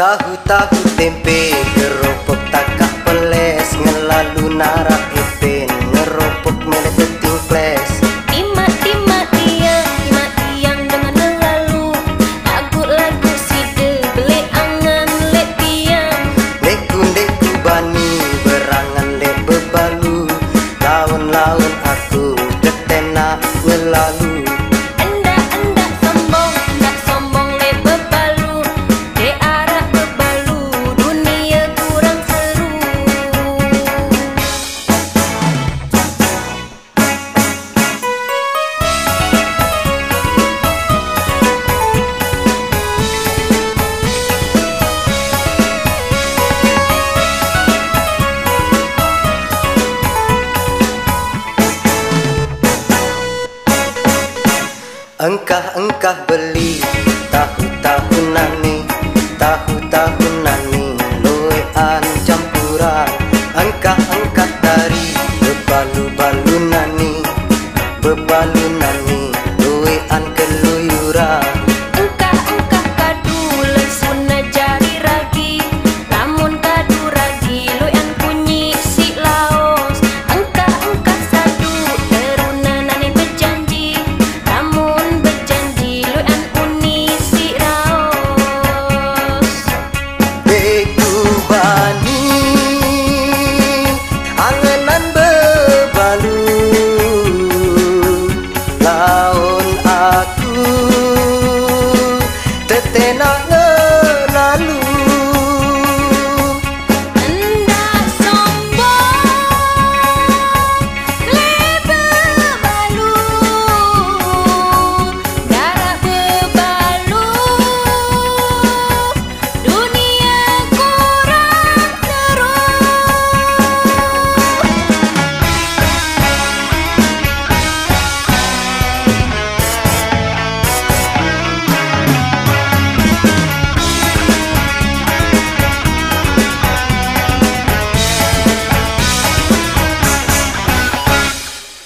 Tahu-tahu tempe keropok takah peles ngelalu nara. Engkau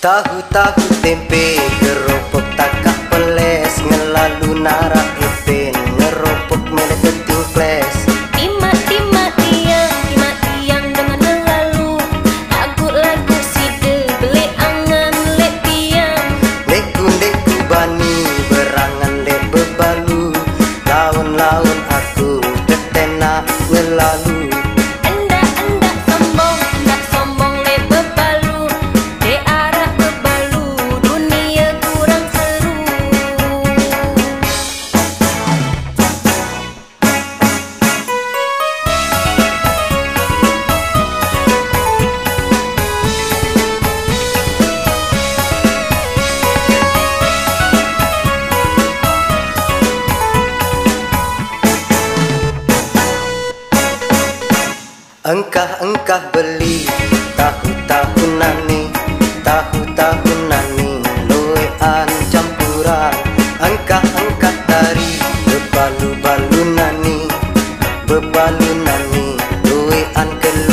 Tahu tahu tempe keropok takah peles ngelalu nara ipin keropok mele betul kles. Tima tima tiang tima tiang dengan ngelalu lagu lagu si de beli angan le tiang. Leku leku bani berangan le bebalu laun laun Engkah engkah beli? Tahu tahu nani tahu tahu nani loyan campuran. Engkah engkah tari bebalu balu nani bebalu nani loyan kel